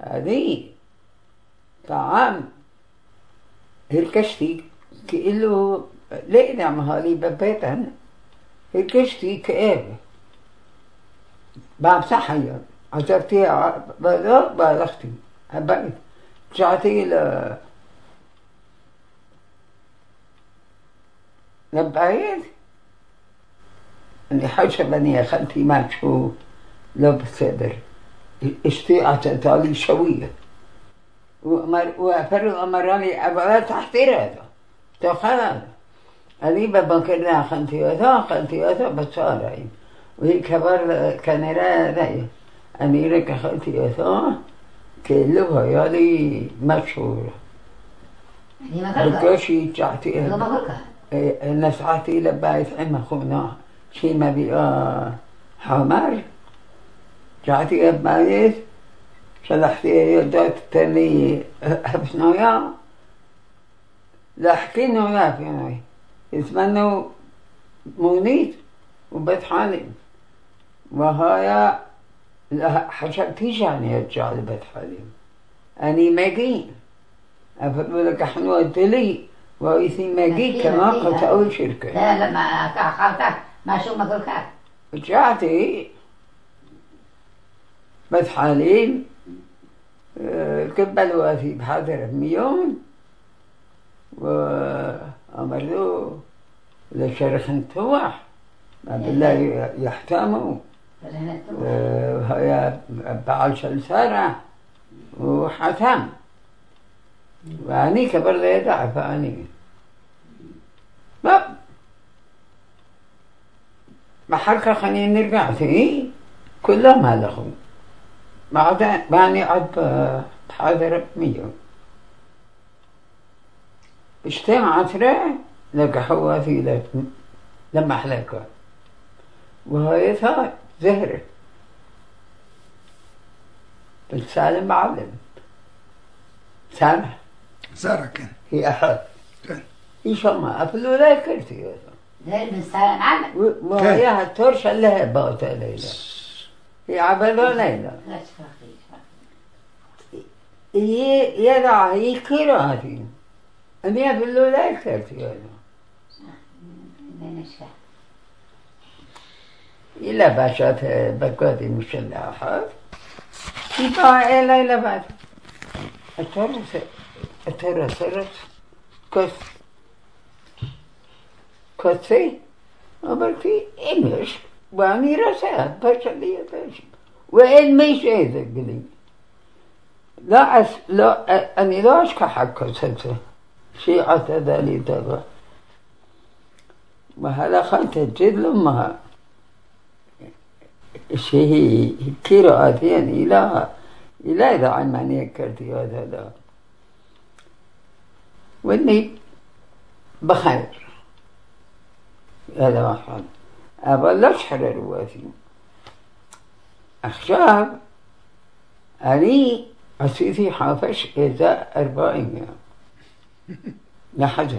هذه طعام. هركشتي كأنه لا نعمها لي ببيتها. هركشتي كآبة بمسحها عزرتيها بلا بالغتي هبقت رجعتي ل لبعيد. إني حشبني خلتي ما شو لو بصدر اشتيعت تالي شوية. وأمر وفرق أمراني أبغى تحتير هذا. تخيل أني ببكرنا خنتي وثا خنتي وثا بتصارعين وهي كبر كان رأي. أني لك خنتي وثا كله يالي مشهورة كلها الكوشي ما كلها نسعتي لبايت عم خونا شي ما بيقى حمار. جعتي بايت شلحتي يدات تاني حبسنايا لحكينا يا فيني يتمنوا مونيت وبيت حالم وهايا لا حشبتيش يعني يرجع لبيت حالم أني ماجين أقول لك إحنا لي وإيثي ماجي كما قلت أول شركة لا لا ما خالتك ما شو ما كلها رجعتي بيت حالم كبل وافي بحاضر ميون وأمروا لشرخ توح ما بالله يحتموا وهي بعل شلسارة وحتم. وأني كبر لي ضعف أني ما محركة خلينا نرجع فيه كلها ما لهم. بعد باني عد بحاضر مية اجتمعت له لك حوافي لك لما وهي ثار زهرة بنت سالم معلم سامح. سارة كان. هي أحد. كان. إيش ما أفلو لا كرتي زي المستعان عمل وهي هالتورش اللي هي باوتا تفرقي هي يدع هي كراتي أني أفلو لا ما نشفع إلا باشات بكاتي مسلحات يبقى إلا إلا بعد. الترس الترس الترس كس. كسي. أبرتي إمش وأني رسالة بشرية باش وإن مش إذا قلي لا أس لا أني لا أشكى حق كسلسة شيعة ذلك تبع وهذا خلت الجد لما شيء قراءة يعني لا لا إذا عن معنى كرتي هذا. لا وإني بخير. هذا واحد أبا لا أشحر الرواسي أخشاب أني أسيتي حافش إذا أربعين يوم لا حاجة